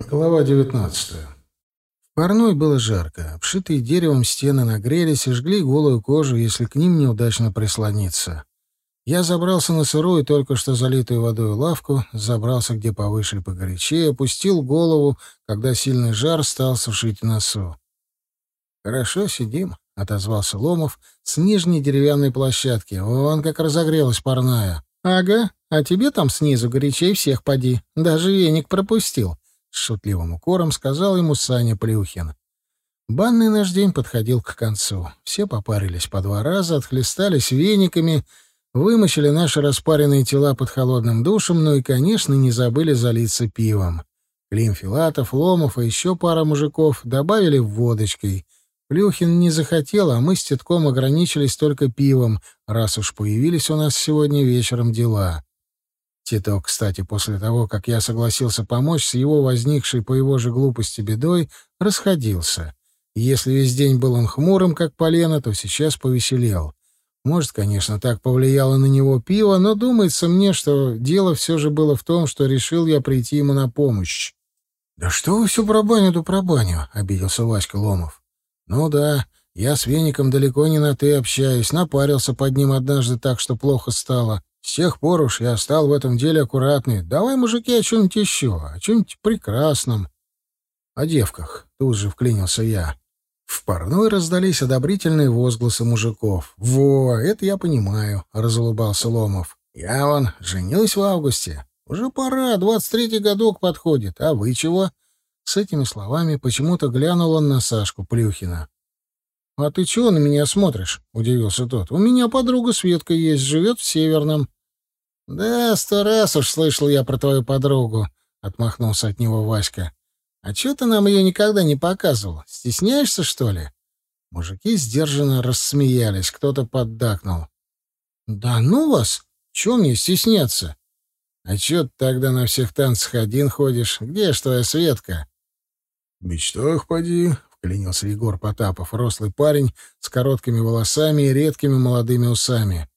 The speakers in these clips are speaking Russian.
Глава 19. В парной было жарко. Обшитые деревом стены нагрелись и жгли голую кожу, если к ним неудачно прислониться. Я забрался на сырую, только что залитую водой лавку, забрался где повыше и погорячее, опустил голову, когда сильный жар стал сушить носу. «Хорошо сидим», — отозвался Ломов с нижней деревянной площадки. «Вон как разогрелась парная». «Ага, а тебе там снизу горячей всех поди. Даже веник пропустил», с шутливым укором сказал ему Саня Плюхин. Банный наш день подходил к концу. Все попарились по два раза, отхлестались вениками, вымочили наши распаренные тела под холодным душем, ну и, конечно, не забыли залиться пивом. Клим Филатов, Ломов и еще пара мужиков добавили водочкой. Плюхин не захотел, а мы с Титком ограничились только пивом, раз уж появились у нас сегодня вечером дела. Тито, кстати, после того, как я согласился помочь с его возникшей по его же глупости бедой, расходился. Если весь день был он хмурым, как полено, то сейчас повеселел. Может, конечно, так повлияло на него пиво, но думается мне, что дело все же было в том, что решил я прийти ему на помощь. — Да что вы все про баню да про баню? — обиделся Васька Ломов. — Ну да, я с Веником далеко не на «ты» общаюсь, напарился под ним однажды так, что плохо стало. С тех пор уж я стал в этом деле аккуратный. Давай, мужики, о чем-нибудь еще, о чем-нибудь прекрасном. О девках, тут же вклинился я. В парной раздались одобрительные возгласы мужиков. «Во, это я понимаю», — разулыбался Ломов. «Я вон женюсь в августе. Уже пора, двадцать третий годок подходит. А вы чего?» С этими словами почему-то глянул он на Сашку Плюхина. «А ты чего на меня смотришь?» — удивился тот. «У меня подруга Светка есть, живет в Северном. «Да, сто раз уж слышал я про твою подругу», — отмахнулся от него Васька. «А чё ты нам ее никогда не показывал? Стесняешься, что ли?» Мужики сдержанно рассмеялись, кто-то поддакнул. «Да ну вас! Чё мне стесняться?» «А чё ты тогда на всех танцах один ходишь? Где ж твоя Светка?» «В мечтах поди», — вклинился Егор Потапов, рослый парень с короткими волосами и редкими молодыми усами.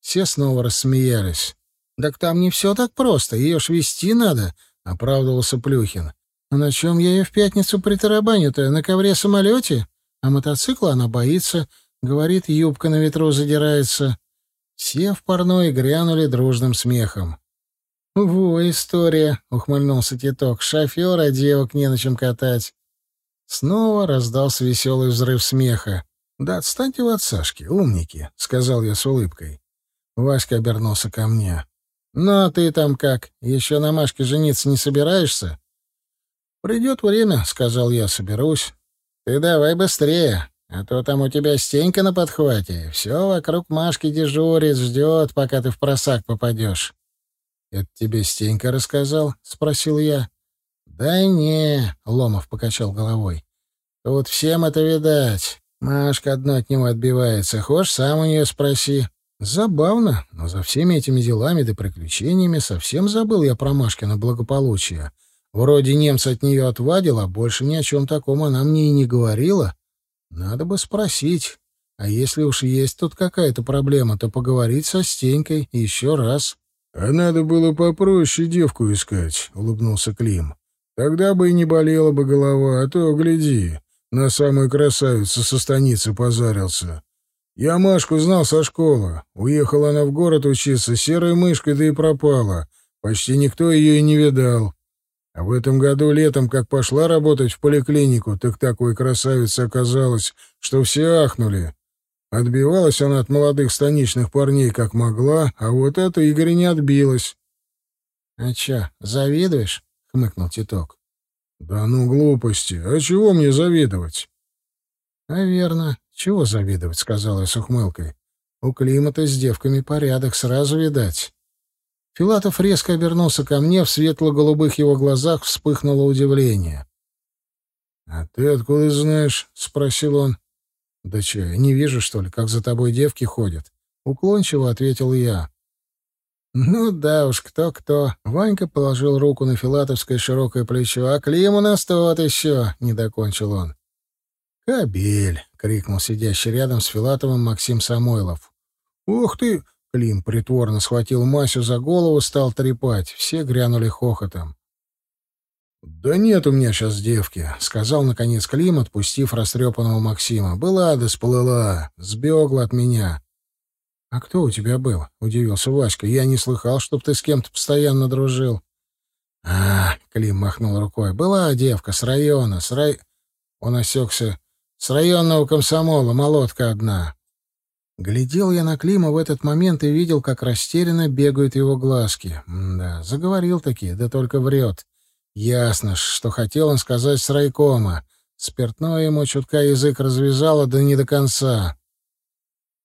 Все снова рассмеялись. «Так там не все так просто, ее ж вести надо», — оправдывался Плюхин. «А на чем я ее в пятницу притарабаню-то? На ковре-самолете? А мотоцикла она боится. Говорит, юбка на ветру задирается». Все в парной грянули дружным смехом. «Во, история!» — ухмыльнулся Титок. «Шофера девок не на чем катать». Снова раздался веселый взрыв смеха. «Да отстаньте вы от Сашки, умники», — сказал я с улыбкой. Васька обернулся ко мне. «Ну, а ты там как? Еще на Машке жениться не собираешься?» «Придет время», — сказал я, — «соберусь». «Ты давай быстрее, а то там у тебя стенька на подхвате. Все вокруг Машки дежурит, ждет, пока ты в просак попадешь». «Это тебе Стенька рассказал?» — спросил я. «Да не», — Ломов покачал головой. «Тут всем это видать. Машка одно от него отбивается. Хочешь, сам у нее спроси». Забавно, но за всеми этими делами да приключениями совсем забыл я про Машкино благополучие. Вроде немца от нее отвадил, а больше ни о чем таком она мне и не говорила. Надо бы спросить. А если уж есть тут какая-то проблема, то поговорить со Стенькой еще раз. — А надо было попроще девку искать, — улыбнулся Клим. — Тогда бы и не болела бы голова, а то, гляди, на самую красавицу со станицы позарился. Я Машку знал со школы. Уехала она в город учиться, серой мышкой, да и пропала. Почти никто ее и не видал. А в этом году летом, как пошла работать в поликлинику, так такой красавицей оказалось, что все ахнули. Отбивалась она от молодых станичных парней как могла, а вот это Игорь не отбилась. — А чё, завидуешь? — хмыкнул Титок. — Да ну глупости, а чего мне завидовать? — А верно, «Чего завидовать?» — сказала я с ухмылкой. «У Климата с девками порядок, сразу видать». Филатов резко обернулся ко мне, в светло-голубых его глазах вспыхнуло удивление. «А ты откуда знаешь?» — спросил он. «Да че, не вижу, что ли, как за тобой девки ходят?» — уклончиво ответил я. «Ну да уж, кто-кто». Ванька положил руку на филатовское широкое плечо. «А Клим у нас тот еще», — не докончил он. «Кобель!» — крикнул сидящий рядом с Филатовым Максим Самойлов. «Ух ты!» — Клим притворно схватил Масю за голову, стал трепать. Все грянули хохотом. «Да нет у меня сейчас девки», — сказал, наконец, Клим, отпустив растрепанного Максима. «Была да сплыла, сбегла от меня». «А кто у тебя был?» — удивился Васька. «Я не слыхал, чтоб ты с кем-то постоянно дружил». «А, — Клим махнул рукой, — была девка с района, с рай...» Он осекся. «С районного комсомола, молотка одна». Глядел я на Клима в этот момент и видел, как растерянно бегают его глазки. да, заговорил таки, да только врет. Ясно, что хотел он сказать с райкома. Спиртное ему чутка язык развязало, да не до конца.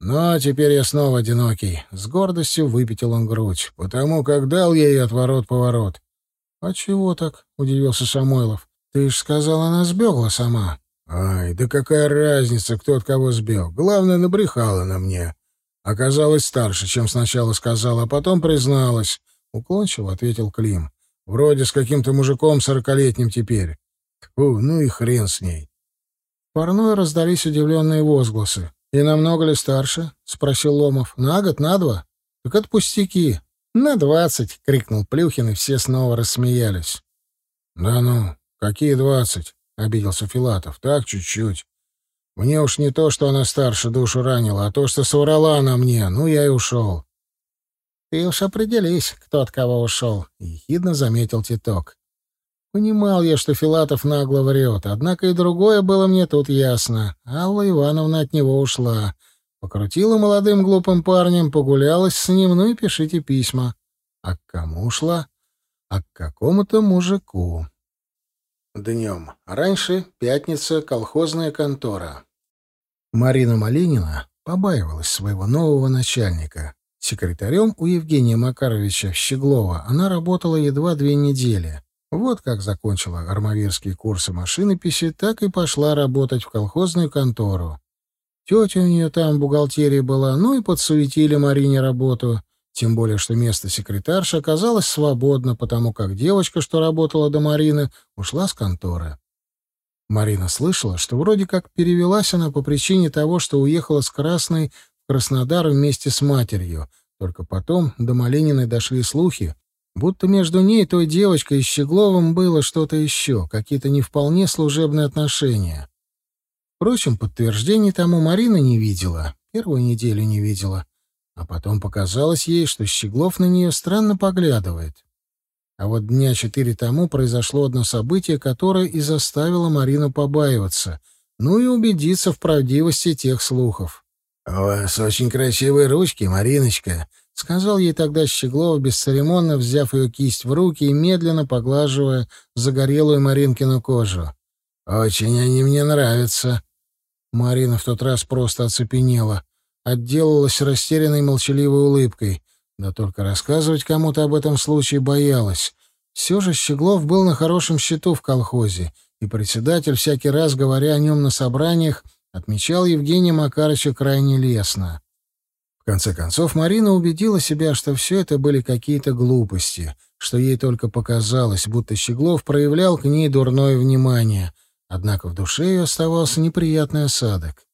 Но теперь я снова одинокий. С гордостью выпятил он грудь, потому как дал ей отворот-поворот. — А чего так? — удивился Самойлов. — Ты ж сказал, она сбегла сама. — Ай, да какая разница, кто от кого сбег. Главное, набрехала на мне. Оказалась старше, чем сначала сказала, а потом призналась. Уклончиво ответил Клим. Вроде с каким-то мужиком сорокалетним теперь. Фу, ну и хрен с ней. В парной раздались удивленные возгласы. «И намного ли старше?» — спросил Ломов. «На год, на два?» «Так это пустяки». «На двадцать!» — крикнул Плюхин, и все снова рассмеялись. «Да ну, какие двадцать?» — обиделся Филатов. «Так, чуть-чуть. Мне уж не то, что она старше душу ранила, а то, что соврала она мне. Ну, я и ушел. «Ты уж определись, кто от кого ушел», — ехидно заметил Титок. Понимал я, что Филатов нагло врет, однако и другое было мне тут ясно. Алла Ивановна от него ушла. Покрутила молодым глупым парнем, погулялась с ним, ну и пишите письма. А к кому ушла? А к какому-то мужику. Днем. Раньше пятница, колхозная контора. Марина Малинина побаивалась своего нового начальника. Секретарем у Евгения Макаровича Щеглова она работала едва две недели. Вот как закончила армавирские курсы машинописи, так и пошла работать в колхозную контору. Тетя у нее там в бухгалтерии была, ну и подсуетили Марине работу. Тем более, что место секретарши оказалось свободно, потому как девочка, что работала до Марины, ушла с конторы. Марина слышала, что вроде как перевелась она по причине того, что уехала с Красной Краснодар вместе с матерью. Только потом до Малининой дошли слухи, будто между ней, той девочкой и Щегловым было что-то еще, какие-то не вполне служебные отношения. Впрочем, подтверждений тому Марина не видела, первую неделю не видела, а потом показалось ей, что Щеглов на нее странно поглядывает. А вот дня четыре тому произошло одно событие, которое и заставило Марину побаиваться, ну и убедиться в правдивости тех слухов. «У вас очень красивые ручки, Мариночка», — сказал ей тогда Щеглов, бесцеремонно взяв ее кисть в руки и медленно поглаживая загорелую Маринкину кожу. «Очень они мне нравятся». Марина в тот раз просто оцепенела, отделалась растерянной молчаливой улыбкой. Да только рассказывать кому-то об этом случае боялась. Все же Щеглов был на хорошем счету в колхозе, и председатель, всякий раз говоря о нем на собраниях, отмечал Евгения Макарыча крайне лестно. В конце концов, Марина убедила себя, что все это были какие-то глупости, что ей только показалось, будто Щеглов проявлял к ней дурное внимание, однако в душе ее оставался неприятный осадок.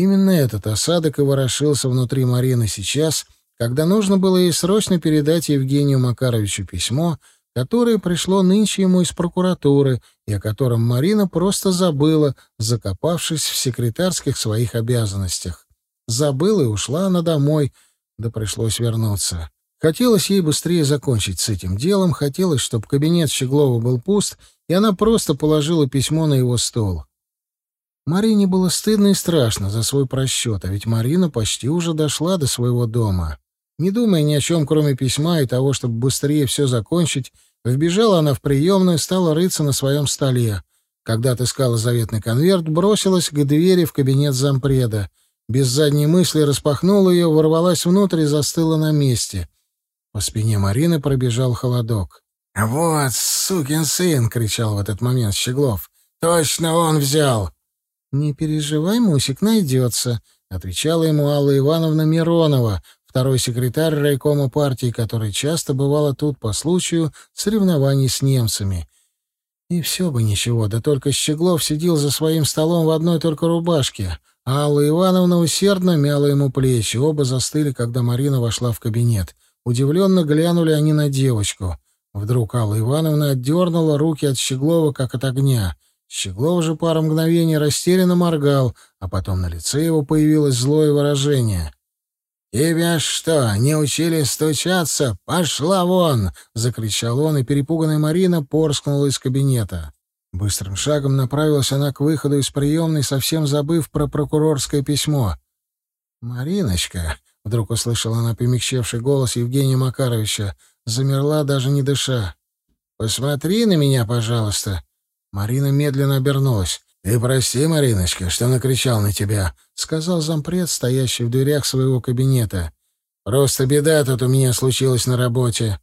Именно этот осадок и ворошился внутри Марины сейчас, когда нужно было ей срочно передать Евгению Макаровичу письмо, которое пришло нынче ему из прокуратуры и о котором Марина просто забыла, закопавшись в секретарских своих обязанностях. Забыла и ушла она домой, да пришлось вернуться. Хотелось ей быстрее закончить с этим делом, хотелось, чтобы кабинет Щеглова был пуст, и она просто положила письмо на его стол. Марине было стыдно и страшно за свой просчет, а ведь Марина почти уже дошла до своего дома. Не думая ни о чем, кроме письма и того, чтобы быстрее все закончить, вбежала она в приемную, стала рыться на своем столе. Когда отыскала заветный конверт, бросилась к двери в кабинет зампреда. Без задней мысли распахнула ее, ворвалась внутрь и застыла на месте. По спине Марины пробежал холодок. «Вот, сукин сын!» — кричал в этот момент Щеглов. «Точно он взял!» «Не переживай, Мусик, найдется», — отвечала ему Алла Ивановна Миронова, второй секретарь райкома партии, который часто бывала тут по случаю соревнований с немцами. И все бы ничего, да только Щеглов сидел за своим столом в одной только рубашке, а Алла Ивановна усердно мяла ему плечи. Оба застыли, когда Марина вошла в кабинет. Удивленно глянули они на девочку. Вдруг Алла Ивановна отдернула руки от Щеглова, как от огня. Щеглов же пару мгновений растерянно моргал, а потом на лице его появилось злое выражение. «Тебя что, не учили стучаться? Пошла вон!» — закричал он, и перепуганная Марина порскнула из кабинета. Быстрым шагом направилась она к выходу из приемной, совсем забыв про прокурорское письмо. «Мариночка!» — вдруг услышала она помягчевший голос Евгения Макаровича. Замерла, даже не дыша. «Посмотри на меня, пожалуйста!» Марина медленно обернулась. «Ты прости, Мариночка, что накричал на тебя», — сказал зампред, стоящий в дверях своего кабинета. «Просто беда тут у меня случилась на работе».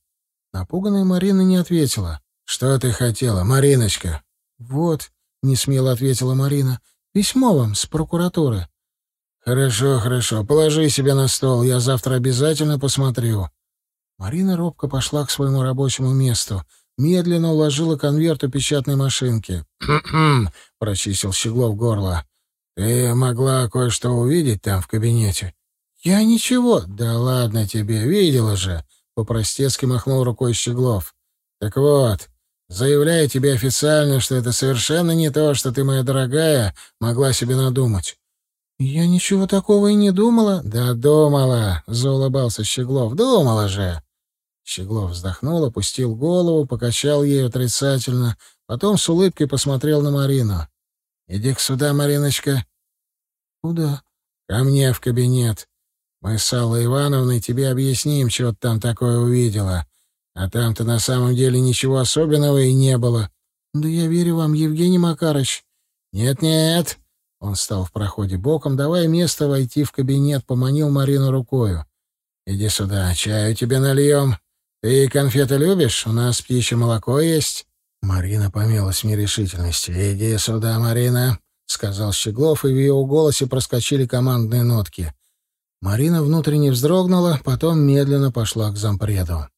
Напуганная Марина не ответила. «Что ты хотела, Мариночка?» «Вот», — несмело ответила Марина, — «письмо вам с прокуратуры». «Хорошо, хорошо. Положи себя на стол. Я завтра обязательно посмотрю». Марина робко пошла к своему рабочему месту. Медленно уложила конверт у печатной машинки. «Хм-хм», — прочистил Щеглов горло. «Ты могла кое-что увидеть там в кабинете?» «Я ничего». «Да ладно тебе, видела же», — по-простецки махнул рукой Щеглов. «Так вот, заявляю тебе официально, что это совершенно не то, что ты, моя дорогая, могла себе надумать. «Я ничего такого и не думала». «Да думала», — заулыбался Щеглов. «Думала же». Щеглов вздохнул, опустил голову, покачал ей отрицательно, потом с улыбкой посмотрел на Марину. «Иди-ка сюда, Мариночка». «Куда?» «Ко мне в кабинет. Мы с Аллой Ивановной тебе объясним, что ты там такое увидела. А там-то на самом деле ничего особенного и не было». «Да я верю вам, Евгений Макарович». «Нет-нет», он стал в проходе боком, давая место войти в кабинет, поманил Марину рукою. «Иди сюда, чаю тебе нальем. Ты конфеты любишь? У нас птичье молоко есть». Марина помялась в нерешительности. «Иди сюда, Марина», — сказал Щеглов, и в его голосе проскочили командные нотки. Марина внутренне вздрогнула, потом медленно пошла к зампреду.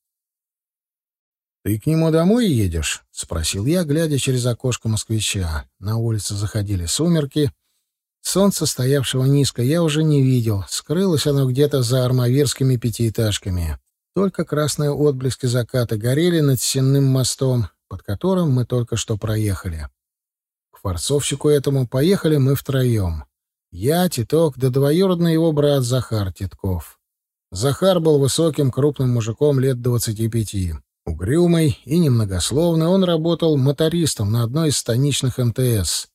«Ты к нему домой едешь?» — спросил я, глядя через окошко москвича. На улице заходили сумерки, Солнце, стоявшего низко, я уже не видел. Скрылось оно где-то за армавирскими пятиэтажками. Только красные отблески заката горели над сенным мостом, под которым мы только что проехали. К форцовщику этому поехали мы втроем. Я, Титок, да двоюродный его брат Захар Титков. Захар был высоким, крупным мужиком лет двадцати пяти. Угрюмый и немногословный, он работал мотористом на одной из станичных МТС.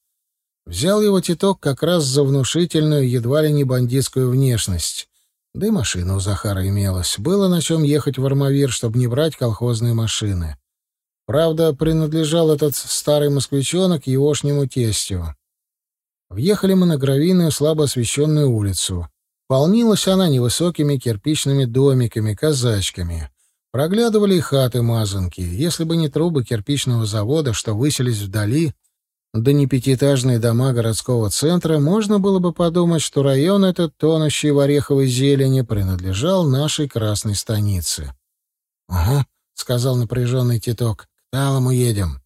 Взял его Титок как раз за внушительную, едва ли не бандитскую внешность. Да и машина у Захара имелась. Было на чем ехать в Армавир, чтобы не брать колхозные машины. Правда, принадлежал этот старый москвичонок егошнему тестю. Въехали мы на гравийную, слабо освещенную улицу. Полнилась она невысокими кирпичными домиками, казачками. Проглядывали и хаты-мазанки. Если бы не трубы кирпичного завода, что высились вдали, да не пятиэтажные дома городского центра, можно было бы подумать, что район этот, тонущий в ореховой зелени, принадлежал нашей красной станице. — Ага, — сказал напряженный Титок, — к Талому едем.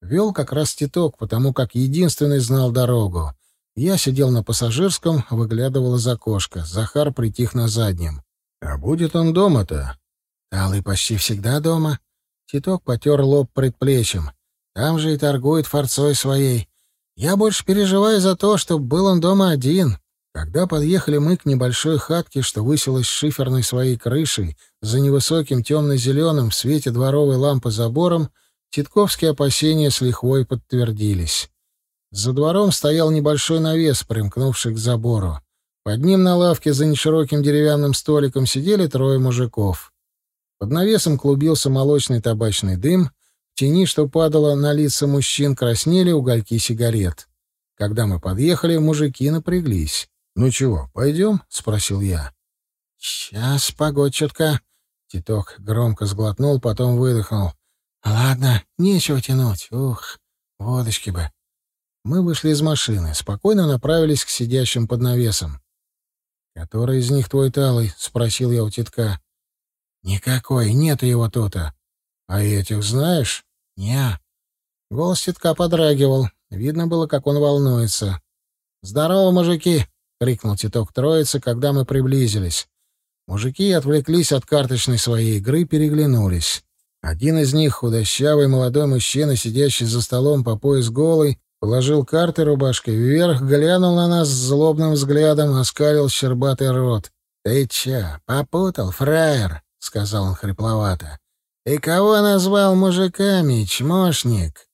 Вел как раз Титок, потому как единственный знал дорогу. Я сидел на пассажирском, выглядывал из окошка. Захар притих на заднем. — А будет он дома-то? — Талый почти всегда дома. Титок потер лоб предплечьем. — там же и торгует форцой своей. Я больше переживаю за то, чтобы был он дома один. Когда подъехали мы к небольшой хатке, что высилась шиферной своей крышей, за невысоким темно-зеленым в свете дворовой лампы забором, титковские опасения с лихвой подтвердились. За двором стоял небольшой навес, примкнувший к забору. Под ним на лавке за нешироким деревянным столиком сидели трое мужиков. Под навесом клубился молочный табачный дым — тени, что падало на лица мужчин, краснели угольки сигарет. Когда мы подъехали, мужики напряглись. «Ну чего, пойдем?» — спросил я. «Сейчас, погодь чутка». Титок громко сглотнул, потом выдохнул. «Ладно, нечего тянуть. Ух, водочки бы». Мы вышли из машины, спокойно направились к сидящим под навесом. «Который из них твой талый?» — спросил я у титка. «Никакой, нету его тут-то. «А этих знаешь?» «Не». Голос тетка подрагивал. Видно было, как он волнуется. «Здорово, мужики!» — крикнул теток троицы, когда мы приблизились. Мужики отвлеклись от карточной своей игры, переглянулись. Один из них, худощавый молодой мужчина, сидящий за столом по пояс голый, положил карты рубашкой вверх, глянул на нас злобным взглядом, оскалил щербатый рот. «Ты чё, попутал, фраер?» — сказал он хрипловато. «И кого назвал мужиками, чмошник?»